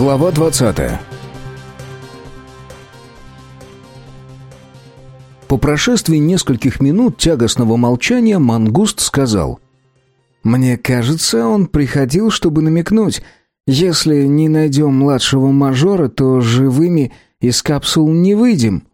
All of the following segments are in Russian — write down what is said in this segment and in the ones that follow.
Глава 20 По прошествии нескольких минут тягостного молчания Мангуст сказал. «Мне кажется, он приходил, чтобы намекнуть. Если не найдем младшего мажора, то живыми из капсул не выйдем».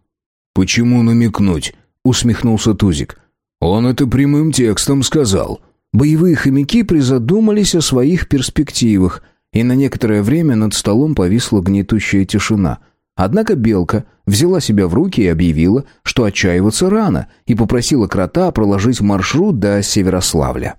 «Почему намекнуть?» — усмехнулся Тузик. «Он это прямым текстом сказал». Боевые хомяки призадумались о своих перспективах — и на некоторое время над столом повисла гнетущая тишина. Однако белка взяла себя в руки и объявила, что отчаиваться рано, и попросила крота проложить маршрут до Северославля.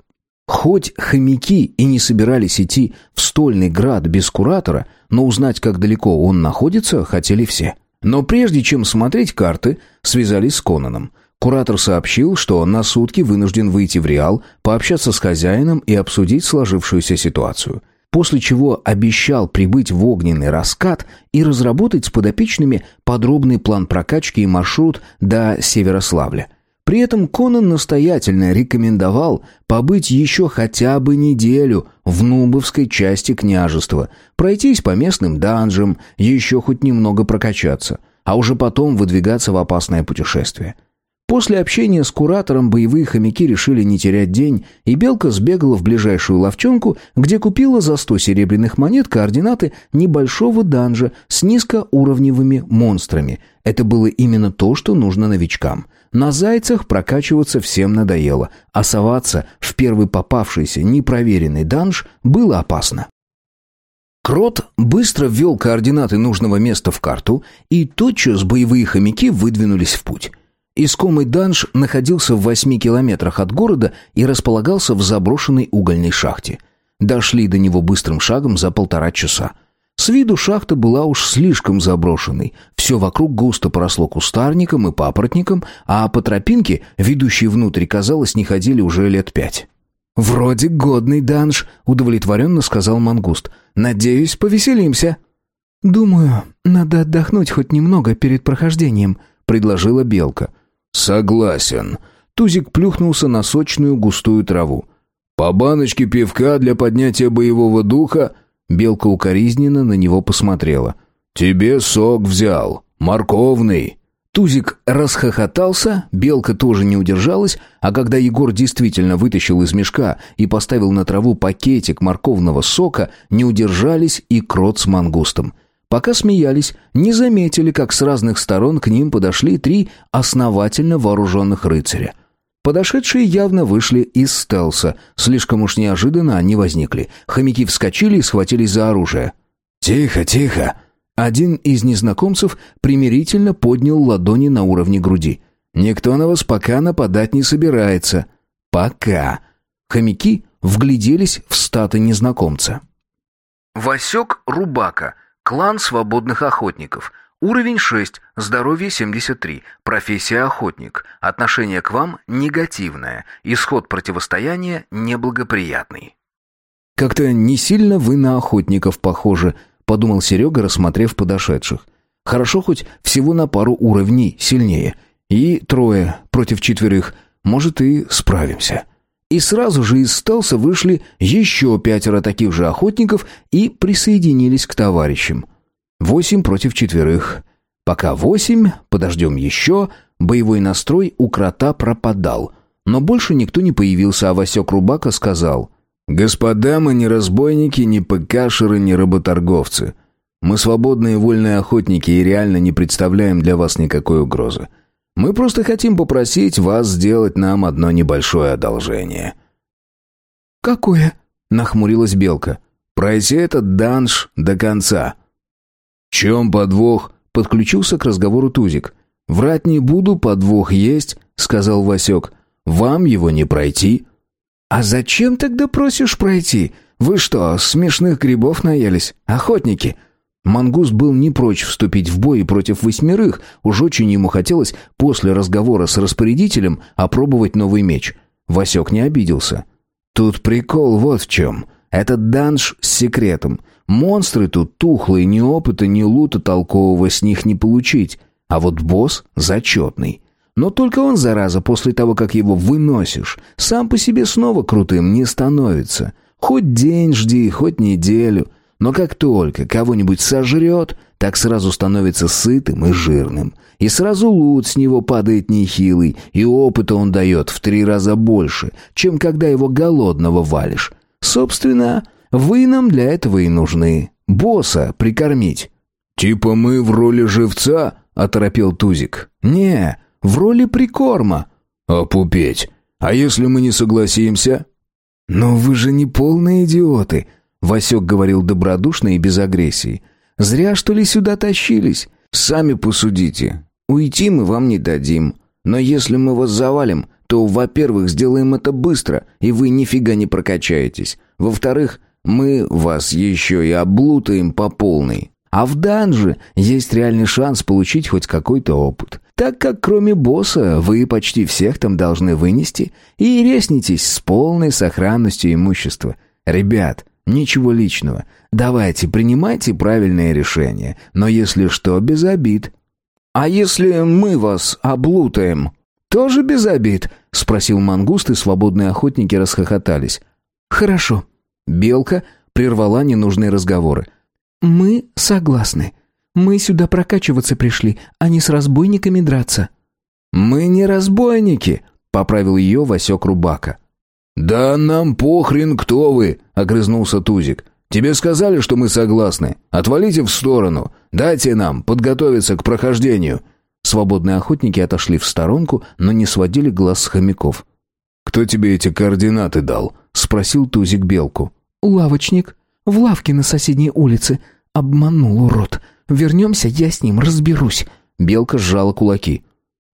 Хоть хомяки и не собирались идти в Стольный град без куратора, но узнать, как далеко он находится, хотели все. Но прежде чем смотреть карты, связались с Конаном. Куратор сообщил, что на сутки вынужден выйти в Реал, пообщаться с хозяином и обсудить сложившуюся ситуацию – после чего обещал прибыть в огненный раскат и разработать с подопечными подробный план прокачки и маршрут до Северославля. При этом Конан настоятельно рекомендовал побыть еще хотя бы неделю в Нубовской части княжества, пройтись по местным данжам, еще хоть немного прокачаться, а уже потом выдвигаться в опасное путешествие – После общения с куратором боевые хомяки решили не терять день, и Белка сбегала в ближайшую ловчонку, где купила за сто серебряных монет координаты небольшого данжа с низкоуровневыми монстрами. Это было именно то, что нужно новичкам. На зайцах прокачиваться всем надоело, а соваться в первый попавшийся непроверенный данж было опасно. Крот быстро ввел координаты нужного места в карту, и тотчас боевые хомяки выдвинулись в путь. Искомый данж находился в восьми километрах от города и располагался в заброшенной угольной шахте. Дошли до него быстрым шагом за полтора часа. С виду шахта была уж слишком заброшенной. Все вокруг густо поросло кустарником и папоротником, а по тропинке, ведущей внутрь, казалось, не ходили уже лет пять. «Вроде годный данж», — удовлетворенно сказал Мангуст. «Надеюсь, повеселимся». «Думаю, надо отдохнуть хоть немного перед прохождением», — предложила Белка. «Согласен». Тузик плюхнулся на сочную густую траву. «По баночке пивка для поднятия боевого духа...» Белка укоризненно на него посмотрела. «Тебе сок взял. Морковный». Тузик расхохотался, Белка тоже не удержалась, а когда Егор действительно вытащил из мешка и поставил на траву пакетик морковного сока, не удержались и крот с мангустом. Пока смеялись, не заметили, как с разных сторон к ним подошли три основательно вооруженных рыцаря. Подошедшие явно вышли из стелса. Слишком уж неожиданно они возникли. Хомяки вскочили и схватились за оружие. «Тихо, тихо!» Один из незнакомцев примирительно поднял ладони на уровне груди. «Никто на вас пока нападать не собирается». «Пока». Хомяки вгляделись в статы незнакомца. Васек Рубака — Клан свободных охотников. Уровень 6, здоровье 73, профессия охотник. Отношение к вам негативное, исход противостояния неблагоприятный. «Как-то не сильно вы на охотников похожи», — подумал Серега, рассмотрев подошедших. «Хорошо хоть всего на пару уровней сильнее. И трое против четверых. Может, и справимся». И сразу же из стелса вышли еще пятеро таких же охотников и присоединились к товарищам. Восемь против четверых. Пока восемь, подождем еще, боевой настрой у крота пропадал. Но больше никто не появился, а Васек Рубака сказал... «Господа, мы не разбойники, не ПКшеры, не работорговцы. Мы свободные вольные охотники и реально не представляем для вас никакой угрозы. Мы просто хотим попросить вас сделать нам одно небольшое одолжение». «Какое?» — нахмурилась Белка. «Пройти этот данж до конца». «Чем подвох?» — подключился к разговору Тузик. «Врать не буду, подвох есть», — сказал Васек. «Вам его не пройти». «А зачем тогда просишь пройти? Вы что, смешных грибов наелись? Охотники?» Мангуст был не прочь вступить в бой против восьмерых, уж очень ему хотелось после разговора с распорядителем опробовать новый меч. Васек не обиделся. «Тут прикол вот в чем. Этот данж с секретом. Монстры тут тухлые, ни опыта, ни лута толкового с них не получить. А вот босс зачетный. Но только он, зараза, после того, как его выносишь, сам по себе снова крутым не становится. Хоть день жди, хоть неделю». Но как только кого-нибудь сожрет, так сразу становится сытым и жирным. И сразу лут с него падает нехилый, и опыта он дает в три раза больше, чем когда его голодного валишь. Собственно, вы нам для этого и нужны. Босса прикормить». «Типа мы в роли живца?» — оторопел Тузик. «Не, в роли прикорма». «Опупеть. А если мы не согласимся?» «Но вы же не полные идиоты», — Васек говорил добродушно и без агрессии. «Зря, что ли, сюда тащились? Сами посудите. Уйти мы вам не дадим. Но если мы вас завалим, то, во-первых, сделаем это быстро, и вы нифига не прокачаетесь. Во-вторых, мы вас еще и облутаем по полной. А в данже есть реальный шанс получить хоть какой-то опыт. Так как кроме босса вы почти всех там должны вынести и резнитесь с полной сохранностью имущества. Ребят, ничего личного. Давайте, принимайте правильное решение. Но если что, без обид. А если мы вас облутаем? Тоже без обид? Спросил мангуст, и свободные охотники расхохотались. Хорошо. Белка прервала ненужные разговоры. «Мы согласны. Мы сюда прокачиваться пришли, а не с разбойниками драться». «Мы не разбойники», — поправил ее Васек Рубака. «Да нам похрен, кто вы», — огрызнулся Тузик. «Тебе сказали, что мы согласны. Отвалите в сторону. Дайте нам подготовиться к прохождению». Свободные охотники отошли в сторонку, но не сводили глаз с хомяков. «Кто тебе эти координаты дал?» — спросил Тузик Белку. «Лавочник. В лавке на соседней улице. Обманул, урод. Вернемся, я с ним разберусь». Белка сжала кулаки.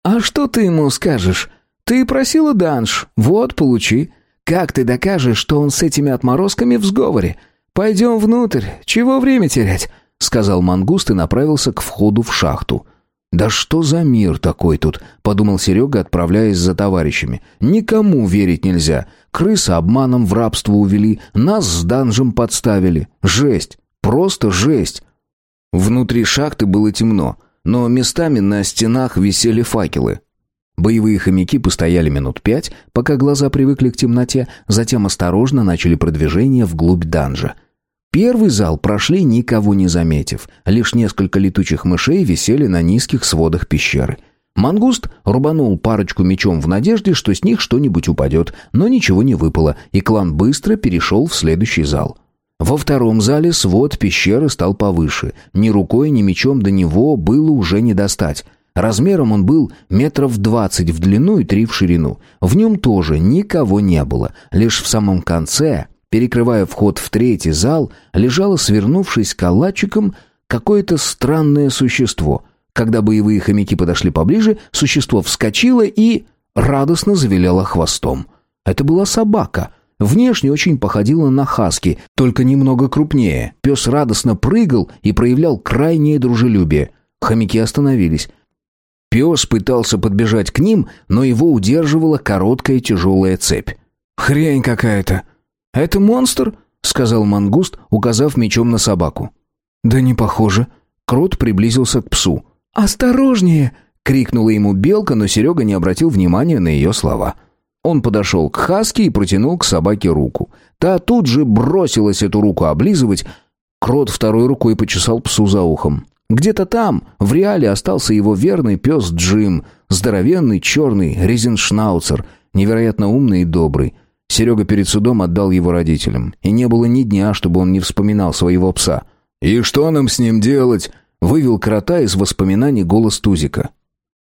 «А что ты ему скажешь? Ты просила данж. Вот, получи. Как ты докажешь, что он с этими отморозками в сговоре? Пойдем внутрь. Чего время терять?» Сказал мангуст и направился к входу в шахту. «Да что за мир такой тут?» — подумал Серега, отправляясь за товарищами. «Никому верить нельзя. Крыса обманом в рабство увели, нас с данжем подставили. Жесть! Просто жесть!» Внутри шахты было темно, но местами на стенах висели факелы. Боевые хомяки постояли минут пять, пока глаза привыкли к темноте, затем осторожно начали продвижение вглубь данжа — Первый зал прошли, никого не заметив. Лишь несколько летучих мышей висели на низких сводах пещеры. Мангуст рубанул парочку мечом в надежде, что с них что-нибудь упадет, но ничего не выпало, и клан быстро перешел в следующий зал. Во втором зале свод пещеры стал повыше. Ни рукой, ни мечом до него было уже не достать. Размером он был метров двадцать в длину и три в ширину. В нем тоже никого не было. Лишь в самом конце Перекрывая вход в третий зал, лежало, свернувшись калачиком, какое-то странное существо. Когда боевые хомяки подошли поближе, существо вскочило и радостно завиляло хвостом. Это была собака. Внешне очень походила на хаски, только немного крупнее. Пес радостно прыгал и проявлял крайнее дружелюбие. Хомяки остановились. Пес пытался подбежать к ним, но его удерживала короткая тяжелая цепь. «Хрень какая-то», «Это монстр?» — сказал мангуст, указав мечом на собаку. «Да не похоже». Крот приблизился к псу. «Осторожнее!» — крикнула ему белка, но Серега не обратил внимания на ее слова. Он подошел к Хаске и протянул к собаке руку. Та тут же бросилась эту руку облизывать. Крот второй рукой почесал псу за ухом. Где-то там, в реале, остался его верный пес Джим, здоровенный черный резеншнауцер, невероятно умный и добрый. Серега перед судом отдал его родителям. И не было ни дня, чтобы он не вспоминал своего пса. «И что нам с ним делать?» — вывел крота из воспоминаний голос Тузика.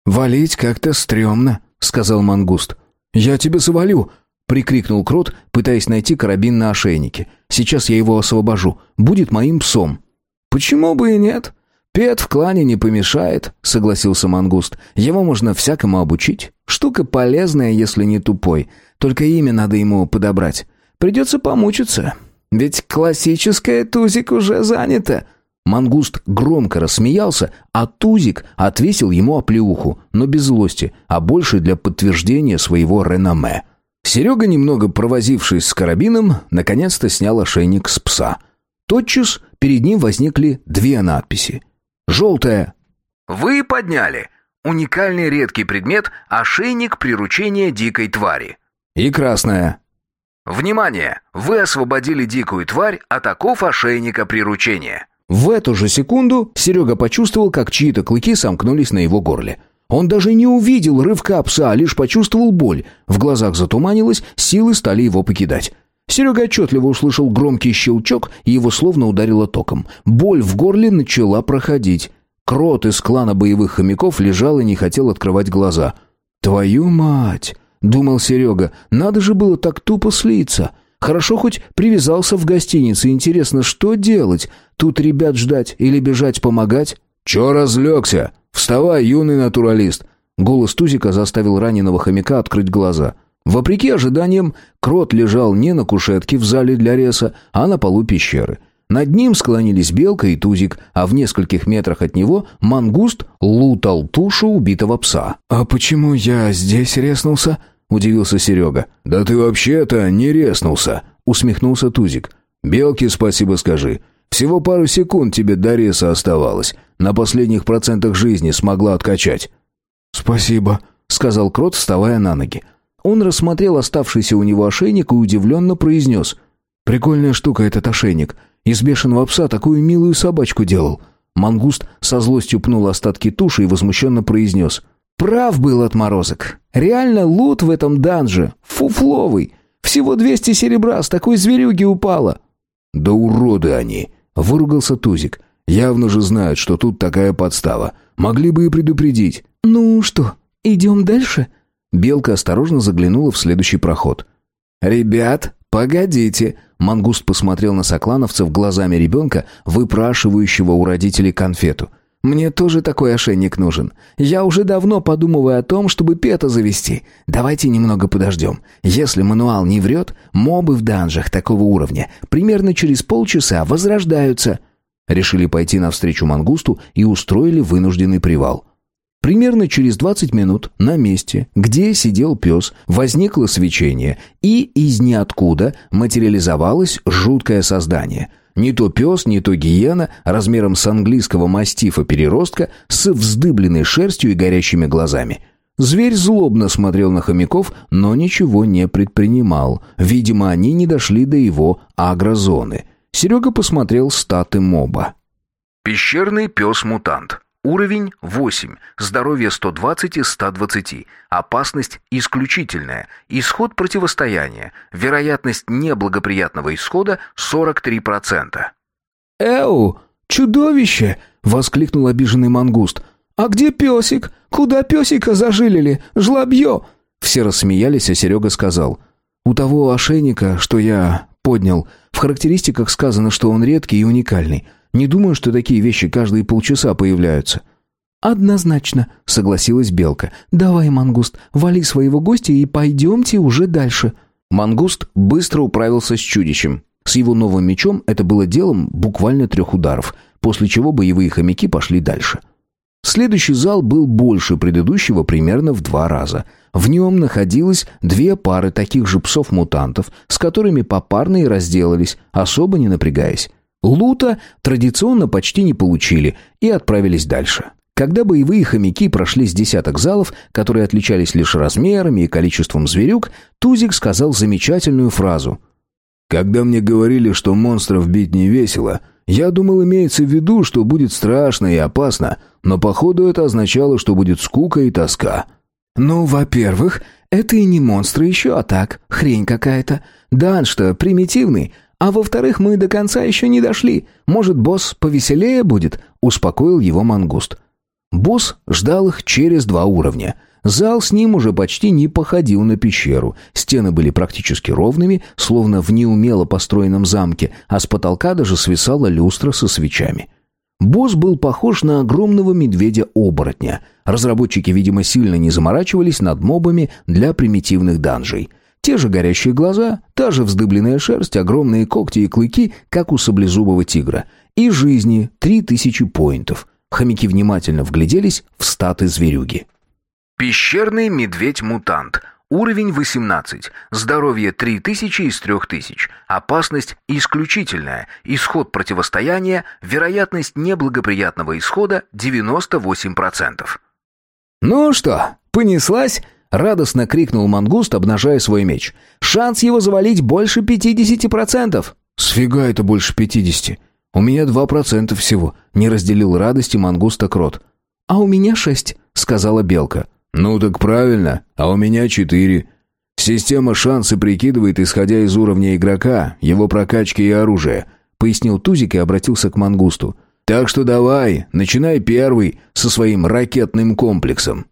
«Валить как-то стрёмно», — сказал мангуст. «Я тебе завалю!» — прикрикнул крот, пытаясь найти карабин на ошейнике. «Сейчас я его освобожу. Будет моим псом». «Почему бы и нет? Пет в клане не помешает», — согласился мангуст. «Его можно всякому обучить. Штука полезная, если не тупой. Только имя надо ему подобрать. Придется помучиться. Ведь классическое Тузик уже занято». Мангуст громко рассмеялся, а Тузик отвесил ему оплеуху, но без злости, а больше для подтверждения своего реноме. Серега, немного провозившись с карабином, наконец-то снял ошейник с пса. Тотчас перед ним возникли две надписи. Желтая «Вы подняли. Уникальный редкий предмет – ошейник приручения дикой твари». И красная. Внимание! Вы освободили дикую тварь от оков ошейника приручения. В эту же секунду Серега почувствовал, как чьи-то клыки сомкнулись на его горле. Он даже не увидел рывка пса, а лишь почувствовал боль. В глазах затуманилось, силы стали его покидать. Серега отчетливо услышал громкий щелчок, и его словно ударило током. Боль в горле начала проходить. Крот из клана боевых хомяков лежал и не хотел открывать глаза. «Твою мать!» — думал Серега. «Надо же было так тупо слиться!» Хорошо хоть привязался в гостинице. Интересно, что делать? Тут ребят ждать или бежать помогать? «Чё разлегся? Вставай, юный натуралист!» Голос Тузика заставил раненого хомяка открыть глаза. Вопреки ожиданиям, крот лежал не на кушетке в зале для реса, а на полу пещеры. Над ним склонились белка и тузик, а в нескольких метрах от него мангуст лутал тушу убитого пса. «А почему я здесь резнулся?» — удивился Серега. «Да ты вообще-то не резнулся!» — усмехнулся тузик. «Белке спасибо скажи. Всего пару секунд тебе до реса оставалось. На последних процентах жизни смогла откачать». «Спасибо», — сказал крот, вставая на ноги. Он рассмотрел оставшийся у него ошейник и удивленно произнес. «Прикольная штука этот ошейник. Из бешеного пса такую милую собачку делал». Мангуст со злостью пнул остатки туши и возмущенно произнес. «Прав был отморозок. Реально лут в этом данже. Фуфловый. Всего двести серебра с такой зверюги упало». «Да уроды они!» — выругался Тузик. «Явно же знают, что тут такая подстава. Могли бы и предупредить». «Ну что, идем дальше?» Белка осторожно заглянула в следующий проход. «Ребят, погодите!» Мангуст посмотрел на соклановцев глазами ребенка, выпрашивающего у родителей конфету. «Мне тоже такой ошейник нужен. Я уже давно подумываю о том, чтобы пета завести. Давайте немного подождем. Если мануал не врет, мобы в данжах такого уровня примерно через полчаса возрождаются». Решили пойти навстречу мангусту и устроили вынужденный привал. Примерно через 20 минут на месте, где сидел пес, возникло свечение, и из ниоткуда материализовалось жуткое создание. Не то пес, не то гиена, размером с английского мастифа-переростка, с вздыбленной шерстью и горящими глазами. Зверь злобно смотрел на хомяков, но ничего не предпринимал. Видимо, они не дошли до его агрозоны. Серега посмотрел статы моба. «Пещерный пес-мутант». Уровень 8, здоровье 120 из 120, опасность исключительная, исход противостояния, вероятность неблагоприятного исхода 43%. «Эу, чудовище!» — воскликнул обиженный мангуст. «А где песик? Куда песика зажилили? Жлобье!» Все рассмеялись, а Серега сказал. «У того ошейника, что я поднял, в характеристиках сказано, что он редкий и уникальный». Не думаю, что такие вещи каждые полчаса появляются». «Однозначно», — согласилась Белка. «Давай, Мангуст, вали своего гостя и пойдемте уже дальше». Мангуст быстро управился с чудищем. С его новым мечом это было делом буквально трех ударов, после чего боевые хомяки пошли дальше. Следующий зал был больше предыдущего примерно в два раза. В нем находилось две пары таких же псов-мутантов, с которыми попарно и разделались, особо не напрягаясь. Лута традиционно почти не получили и отправились дальше. Когда боевые хомяки прошли с десяток залов, которые отличались лишь размерами и количеством зверюк, Тузик сказал замечательную фразу. «Когда мне говорили, что монстров бить не весело, я думал, имеется в виду, что будет страшно и опасно, но походу это означало, что будет скука и тоска». «Ну, во-первых, это и не монстры еще, а так, хрень какая-то. Дан-что, примитивный, а во-вторых, мы до конца еще не дошли. Может, босс повеселее будет?» — успокоил его мангуст. Босс ждал их через два уровня. Зал с ним уже почти не походил на пещеру. Стены были практически ровными, словно в неумело построенном замке, а с потолка даже свисала люстра со свечами. Босс был похож на огромного медведя-оборотня. Разработчики, видимо, сильно не заморачивались над мобами для примитивных данжей — те же горящие глаза, та же вздыбленная шерсть, огромные когти и клыки, как у саблезубого тигра. И жизни три тысячи поинтов. Хомяки внимательно вгляделись в статы зверюги. Пещерный медведь-мутант. Уровень 18. Здоровье 3000 из 3000. Опасность исключительная. Исход противостояния. Вероятность неблагоприятного исхода 98%. «Ну что, понеслась?» Радостно крикнул мангуст, обнажая свой меч. «Шанс его завалить больше пятидесяти процентов!» «Сфига это больше пятидесяти? У меня два процента всего», — не разделил радости мангуста Крот. «А у меня шесть», — сказала Белка. «Ну так правильно, а у меня четыре. Система шансы прикидывает, исходя из уровня игрока, его прокачки и оружия», — пояснил Тузик и обратился к мангусту. «Так что давай, начинай первый со своим ракетным комплексом».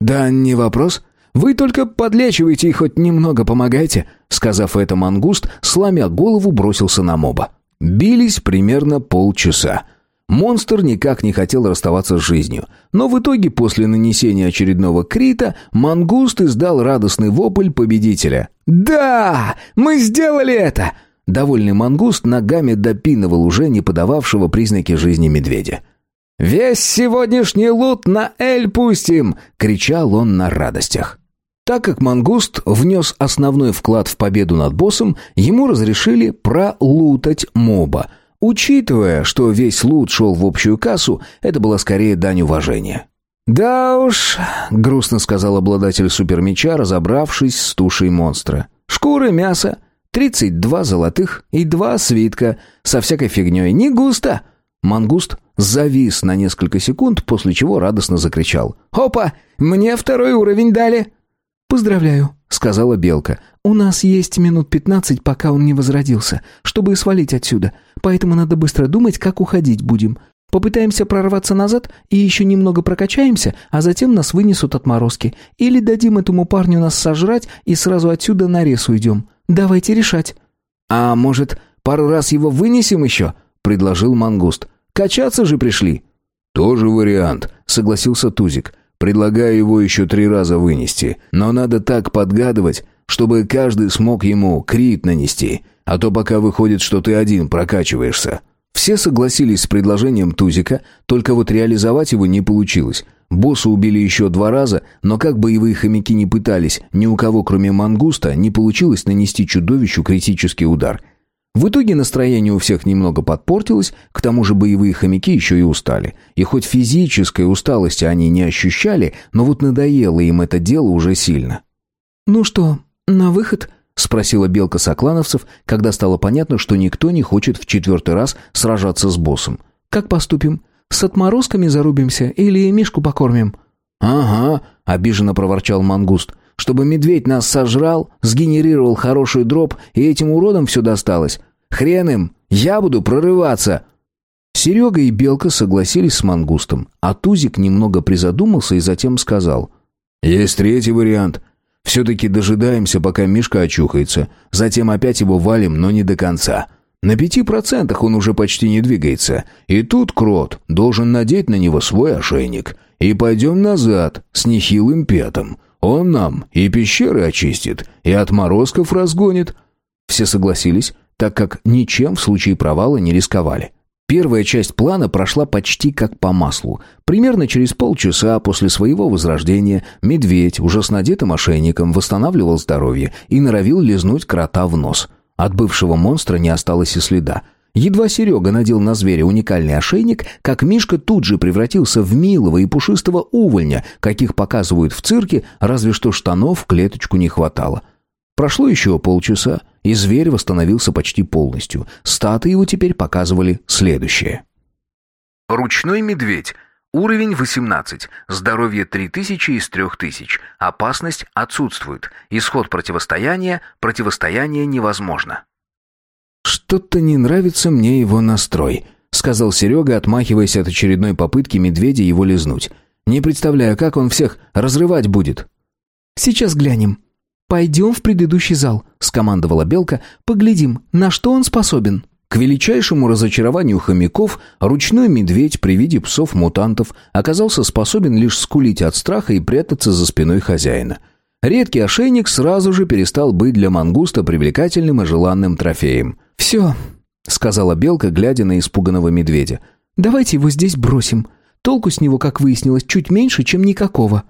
«Да не вопрос. Вы только подлечивайте и хоть немного помогайте», сказав это, мангуст, сломя голову, бросился на моба. Бились примерно полчаса. Монстр никак не хотел расставаться с жизнью. Но в итоге, после нанесения очередного крита, мангуст издал радостный вопль победителя. «Да! Мы сделали это!» Довольный мангуст ногами допинывал уже не подававшего признаки жизни медведя. «Весь сегодняшний лут на Эль пустим!» — кричал он на радостях. Так как мангуст внес основной вклад в победу над боссом, ему разрешили пролутать моба. Учитывая, что весь лут шел в общую кассу, это было скорее дань уважения. «Да уж», — грустно сказал обладатель супермеча, разобравшись с тушей монстра. «Шкуры, мясо, тридцать два золотых и два свитка, со всякой фигней, не густо». Мангуст завис на несколько секунд, после чего радостно закричал. «Опа! Мне второй уровень дали!» «Поздравляю», — сказала Белка. «У нас есть минут пятнадцать, пока он не возродился, чтобы свалить отсюда. Поэтому надо быстро думать, как уходить будем. Попытаемся прорваться назад и еще немного прокачаемся, а затем нас вынесут отморозки. Или дадим этому парню нас сожрать и сразу отсюда на рез уйдем. Давайте решать». «А может, пару раз его вынесем еще?» — предложил Мангуст. «Качаться же пришли». «Тоже вариант», — согласился Тузик. «Предлагаю его еще три раза вынести, но надо так подгадывать, чтобы каждый смог ему крит нанести, а то пока выходит, что ты один прокачиваешься». Все согласились с предложением Тузика, только вот реализовать его не получилось. Босса убили еще два раза, но как боевые хомяки не пытались, ни у кого, кроме мангуста, не получилось нанести чудовищу критический удар – в итоге настроение у всех немного подпортилось, к тому же боевые хомяки еще и устали. И хоть физической усталости они не ощущали, но вот надоело им это дело уже сильно. «Ну что, на выход?» — спросила Белка Соклановцев, когда стало понятно, что никто не хочет в четвертый раз сражаться с боссом. «Как поступим? С отморозками зарубимся или Мишку покормим?» «Ага», — обиженно проворчал Мангуст чтобы медведь нас сожрал, сгенерировал хороший дроп, и этим уродам все досталось. Хрен им, я буду прорываться!» Серега и Белка согласились с мангустом, а Тузик немного призадумался и затем сказал. «Есть третий вариант. Все-таки дожидаемся, пока Мишка очухается, затем опять его валим, но не до конца. На пяти процентах он уже почти не двигается, и тут Крот должен надеть на него свой ошейник. И пойдем назад с нехилым пятом. Он нам и пещеры очистит, и отморозков разгонит». Все согласились, так как ничем в случае провала не рисковали. Первая часть плана прошла почти как по маслу. Примерно через полчаса после своего возрождения медведь уже с надетым ошейником восстанавливал здоровье и норовил лизнуть крота в нос. От бывшего монстра не осталось и следа. Едва Серега надел на зверя уникальный ошейник, как Мишка тут же превратился в милого и пушистого увольня, каких показывают в цирке, разве что штанов клеточку не хватало. Прошло еще полчаса, и зверь восстановился почти полностью. Статы его теперь показывали следующее. Ручной медведь. Уровень 18. Здоровье 3000 из 3000. Опасность отсутствует. Исход противостояния. Противостояние невозможно. «Что-то не нравится мне его настрой», — сказал Серега, отмахиваясь от очередной попытки медведя его лизнуть. «Не представляю, как он всех разрывать будет». «Сейчас глянем. Пойдем в предыдущий зал», — скомандовала Белка. «Поглядим, на что он способен». К величайшему разочарованию хомяков, ручной медведь при виде псов-мутантов оказался способен лишь скулить от страха и прятаться за спиной хозяина. Редкий ошейник сразу же перестал быть для мангуста привлекательным и желанным трофеем. «Все», — сказала Белка, глядя на испуганного медведя. «Давайте его здесь бросим. Толку с него, как выяснилось, чуть меньше, чем никакого».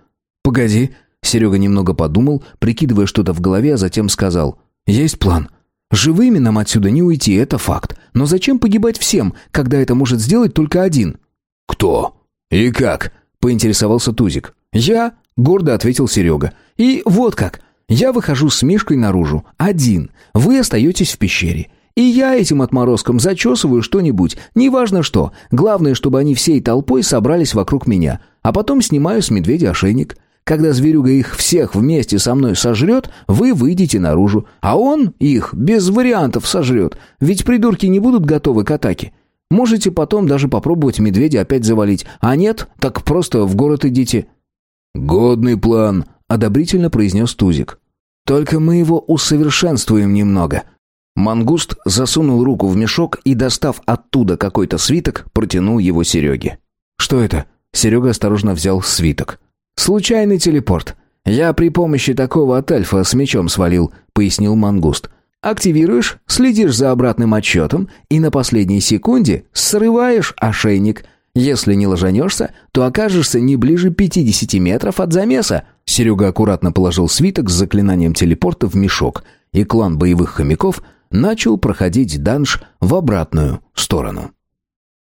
«Погоди», — Серега немного подумал, прикидывая что-то в голове, а затем сказал. «Есть план. Живыми нам отсюда не уйти, это факт. Но зачем погибать всем, когда это может сделать только один?» «Кто? И как?» — поинтересовался Тузик. «Я», гордо ответил Серега. «И вот как. Я выхожу с Мишкой наружу, один. Вы остаетесь в пещере. И я этим отморозкам зачесываю что-нибудь, неважно что. Главное, чтобы они всей толпой собрались вокруг меня. А потом снимаю с медведя ошейник. Когда зверюга их всех вместе со мной сожрет, вы выйдете наружу. А он их без вариантов сожрет. Ведь придурки не будут готовы к атаке. Можете потом даже попробовать медведя опять завалить. А нет, так просто в город идите». «Годный план», — одобрительно произнес Тузик. «Только мы его усовершенствуем немного». Мангуст засунул руку в мешок и, достав оттуда какой-то свиток, протянул его Сереге. «Что это?» Серега осторожно взял свиток. «Случайный телепорт. Я при помощи такого от эльфа с мечом свалил», — пояснил Мангуст. Активируешь, следишь за обратным отсчетом и на последней секунде срываешь ошейник. Если не ложанешься, то окажешься не ближе 50 метров от замеса. Серега аккуратно положил свиток с заклинанием телепорта в мешок, и клан боевых хомяков начал проходить данж в обратную сторону.